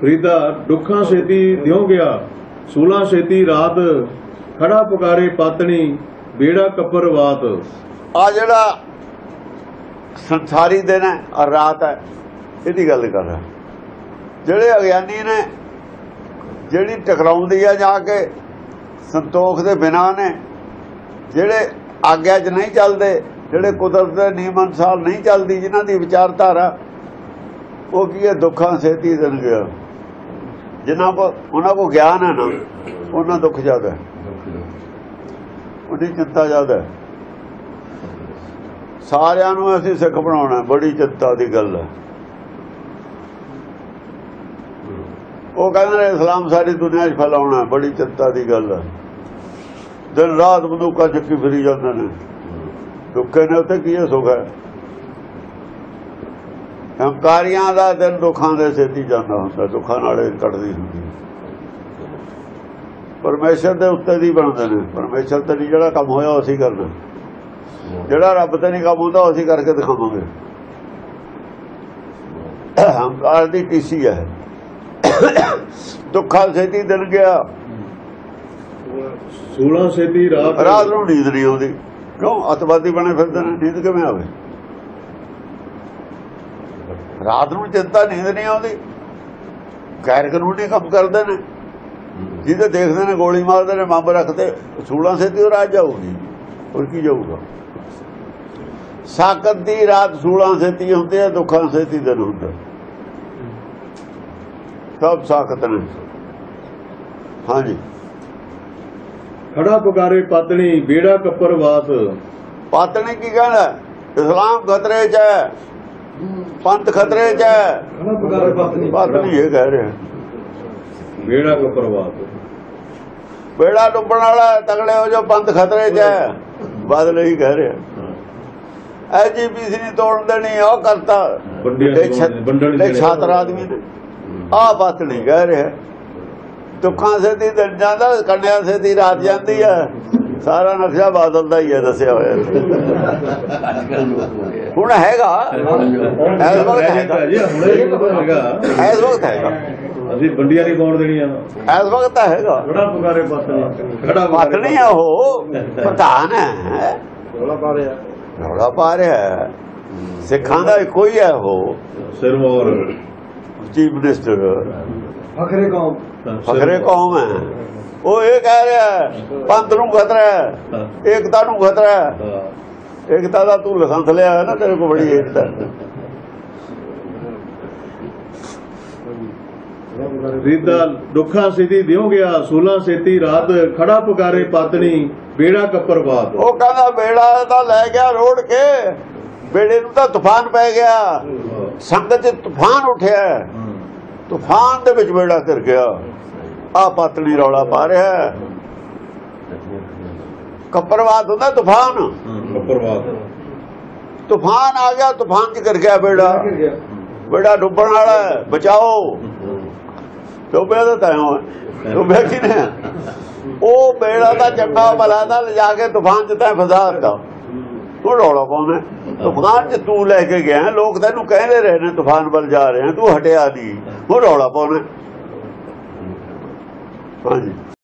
ਫਰੀਦਾ ਦੁੱਖਾਂ ਛੇਤੀ ਦਿਉ ਗਿਆ, ਸੂਲਾਂ ਛੇਤੀ ਰਾਤ, ਖੜਾ ਪੁਕਾਰੇ ਪਾਤਣੀ, ਬੇੜਾ ਕੱਪਰ ਬਾਤ ਆ ਜਿਹੜਾ ਸੰਸਾਰੀ ਦਿਨ ਹੈ ਔਰ ਰਾਤ ਹੈ, ਇਹਦੀ ਗੱਲ ਕਰ। ਰਿਹਾ ਜਿਹੜੇ ਅਗਿਆਨੀ ਨੇ, ਜਿਹੜੀ ਟਕਰਾਉਂਦੀ ਆ ਜਾ ਕੇ, ਸੰਤੋਖ ਦੇ ਬਿਨਾ ਨੇ, ਜਿਹੜੇ ਆਗਿਆ 'ਚ ਨਹੀਂ ਚੱਲਦੇ, ਜਿਹੜੇ ਕੁਦਰਤ ਦੇ ਨਿਯਮ ਅਨੁਸਾਰ ਨਹੀਂ ਚੱਲਦੀ, ਜਿਨ੍ਹਾਂ ਦੀ ਵਿਚਾਰਧਾਰਾ, ਉਹ ਕੀ ਹੈ, ਦੁੱਖਾਂ ਸੇਤੀ ਦਿਨ ਗਿਆ। ਜਿਨ੍ਹਾਂ ਕੋ ਉਹਨਾਂ ਕੋ ਗਿਆਨ ਹੈ ਨਾ ਉਹਨਾਂ ਦੁੱਖ ਜ਼ਿਆਦਾ ਹੈ। ਉਹਦੀ ਚਿੰਤਾ ਜ਼ਿਆਦਾ ਹੈ। ਸਾਰਿਆਂ ਨੂੰ ਅਸੀਂ ਸਿੱਖ ਬਣਾਉਣਾ ਬੜੀ ਚਿੰਤਾ ਦੀ ਗੱਲ ਹੈ। ਉਹ ਕਹਿੰਦੇ ਨੇ ਇਸਲਾਮ ਸਾਰੀ ਦੁਨੀਆ 'ਚ ਫੈਲਾਉਣਾ ਬੜੀ ਚਿੰਤਾ ਦੀ ਗੱਲ ਹੈ। ਦਿਨ ਰਾਤ ਬੰਦੂਕਾਂ ਚੱਕੀ ਫਿਰੀ ਜਾਂਦੇ ਨੇ। ਦੁੱਖੇ ਨੇ ਉੱਤੇ ਕੀ ਸੁਖ ਹੈ? ਹੰਕਾਰੀਆਂ ਦਾ ਦਿਨ ਦੁੱਖਾਂ ਦੇ ਸੇਤੀ ਜਾਂਦਾ ਹੁੰਦਾ ਦੁੱਖਾਂ ਨਾਲੇ ਕੱਟਦੀ ਹੁੰਦੀ ਪਰਮੇਸ਼ਰ ਦੇ ਉੱਤੇ ਦੀ ਬਣਦੇ ਨੇ। ਪਰਮੇਸ਼ਰ ਤੇ ਜਿਹੜਾ ਕੰਮ ਹੋਇਆ ਉਹ ਅਸੀਂ ਕਰਨਾ। ਜਿਹੜਾ ਰੱਬ ਤੇ ਨਹੀਂ ਕੰਮ ਹੁੰਦਾ ਅਸੀਂ ਕਰਕੇ ਦਿਖਾਵਾਂਗੇ। ਹੰਕਾਰ ਦੀ ਟੀਸੀ ਹੈ। ਦੁੱਖਾਂ ਸੇਤੀ ਦਿਨ ਗਿਆ। ਸੂਲਾਂ ਛੇਤੀ ਰਾਤ ਰਾਤ ਨੂੰ ਨੀਂਦ ਨਹੀਂ ਆਉਂਦੀ। ਕਿਉਂ? ਅਤਵਾਦੀ ਬਣੇ ਫਿਰਦੇ ਨੇ। ਨੀਂਦ ਕਿਵੇਂ ਆਵੇ? ਰਾਤ ਨੂੰ ਚਿੰਤਾ ਨੀਂਦ ਨਹੀਂ ਆਉਂਦੀ। ਗੈਰ ਕਾਨੂੰਨੀ ਕੰਮ ਕਰਦੇ ਨੇ। ਜਿਹਦੇ ਦੇਖਦੇ ਨੇ ਗੋਲੀ ਮਾਰਦੇ ਨੇ ਮੰਬ ਰੱਖਦੇ ਸੂਲਾਂ ਸੇਤੀ ਉਹ ਰਾਤ ਜਾਊਗੀ। ਹੋਰ ਕੀ ਜਾਊਗਾ? ਸਾਕਤ ਦੀ ਰਾਤ ਸੂਲਾਂ ਸੇਤੀ ਹੁੰਦੇ ਆ ਦੁੱਖਾਂ ਸੇਤੀ ਦਿਨ ਹੁੰਦਾ। ਸਭ ਸਾਕਤ ਨੇ। ਹਾਂਜੀ। ਖੜਾ ਪੁਕਾਰੇ ਪਾਤਣੀ ਬੇੜਾ ਕੱਪਰ ਬਾਤ ਪਾਤਣੀ ਕੀ ਕਹਿਣਾ ਇਸਲਾਮ ਖਤਰੇ 'ਚ ਹੈ। ਪੰਥ ਖਤਰੇ 'ਚ ਹੈ। ਪਾਤਣੀ ਪਾਤਣੀ ਇਹ ਕਹਿ ਰਿਹਾ। ਬੇੜਾ ਕੱਪਰ ਬਾਤ ਬੇੜਾ ਡੁੱਬਣ ਵਾਲਾ ਤਗੜੇ ਹੋ ਜੋ ਪੰਥ ਖਤਰੇ 'ਚ ਹੈ। ਬਾਦਲ ਹੀ ਕਹਿ ਰਿਹਾ। ਐਜੀਪੀਸੀ ਨਹੀਂ ਤੋੜਨ ਦੇਣੀ ਉਹ ਕਰਤਾ। ਜਿਹੜੇ ਛਾਤਰ ਆਦਮੀ ਨੇ ਆ ਪਾਤਣੀ ਕਹਿ ਰਿਹਾ। ਦੁੱਖਾਂ ਸੇ ਦੀ ਦਿਨ ਜਾਂਦਾ ਕੰਨਿਆਂ ਸੇ ਦੀ ਰਾਤ ਜਾਂਦੀ ਹੈ। ਸਾਰਾ ਨਕਸ਼ਾ ਬਾਦਲ ਦਾ ਹੀ ਹੈ ਦੱਸਿਆ ਹੋਇਆ। ਹੁਣ ਹੈਗਾ। ਇਸ ਵਕਤ ਹੈਗਾ। ਪਤਾ ਇਸ ਵਕਤ ਹੈਗਾ। ਅਸੀਂ ਵੰਡੀਆਂ ਨਹੀਂ ਪਾਉਣ ਦੇਣੀਆਂ ਇਸ ਵਕਤ ਤਾਂ ਹੈਗਾ। ਖੜਾ ਪੁਕਾਰੇ ਪਾਤਣੀ ਖੜਾ ਪੁਕਾਰੇ ਪਾਤਣੀ ਆ ਉਹ। ਪ੍ਰਧਾਨ ਹੈ। ਰੌਲਾ ਪਾ ਰਿਹਾ। ਰੌਲਾ ਪਾ ਰਿਹਾ। ਸਿੱਖਾਂ ਦਾ ਹੀ ਹੈ ਉਹ। ਸਿਰਮੌਰ ਚੀਫ ਮਿਨਿਸਟਰ। ਫਖਰੇ ਕੌਮ। ਫਖਰੇ ਕੌਮ ਹੈ। ਉਹ ਇਹ ਕਹਿ ਰਿਹਾ ਪੰਥ ਨੂੰ ਖਤਰਾ ਹੈ ਏਕਤਾ ਨੂੰ ਖਤਰਾ ਹੈ। ਏਕਤਾ ਦਾ ਤੂੰ ਲਖੰਤ ਲਿਆ ਹੈ ਨਾ ਤੇਰੇ ਕੋਲ ਬੜੀ ਏਕਤਾ। ਰੀਦਾ ਦੁੱਖਾਂ ਸਿੱਧੀ ਦਿਉ ਗਿਆ ਸੂਲਾਂ ਸੇਤੀ ਰਾਤ ਖੜਾ ਪੁਕਾਰੇ ਪਾਤਣੀ ਬੇੜਾ ਕੱਪਰ ਬਾਤ। ਉਹ ਕਹਿੰਦਾ ਬੇੜਾ ਤਾਂ ਲੈ ਗਿਆ ਰੋੜ ਕੇ ਬੇੜੇ ਨੂੰ ਤਾਂ ਤੂਫਾਨ ਪੈ ਗਿਆ। ਸੰਗਤ 'ਚ ਤੂਫਾਨ ਉੱਠਿਆ। ਤੂਫਾਨ ਦੇ ਵਿੱਚ ਬੇੜਾ ਕਰ ਗਿਆ। ਆ ਪਤਲੀ ਰੌਲਾ ਪਾ ਰਿਹਾ ਹੈ। ਕੱਪਰਵਾਤ ਹੁੰਦਾ ਤੂਫਾਨ। ਕੱਪਰ ਬਾਤ ਤੂਫਾਨ ਆ ਗਿਆ ਤੂਫਾਨ 'ਚ ਕਰ ਗਿਆ ਬੇੜਾ। ਬੇੜਾ ਡੁੱਬਣ ਵਾਲਾ ਹੈ ਬਚਾਓ। ਡੁੱਬਿਆ ਤਾਂ ਤੈਂ ਡੁੱਬਿਆ ਕਿਨੇ ਉਹ ਬੇੜਾ ਦਾ ਚੰਗਾ ਭਲਾ ਦਾ ਲਿਜਾ ਕੇ ਤੂਫਾਨ 'ਚ ਤੈਂ ਫਸਾ ਦਿੱਤਾ। ਤੂੰ ਰੌਲਾ ਪਾਉਣਾ ਤੂਫਾਨ 'ਚ ਤੂੰ ਲੈ ਕੇ ਗਿਆ ਲੋਕ ਤੈਨੂੰ ਕਹਿੰਦੇ ਰਹੇ ਨੇ ਤੂਫਾਨ ਵੱਲ ਜਾ ਰਹੇ ਤੂੰ ਹਟਿਆ ਨਹੀਂ। ਉਹ ਰੌਲਾ ਪਾਉਣਾ ਹਾਂਜੀ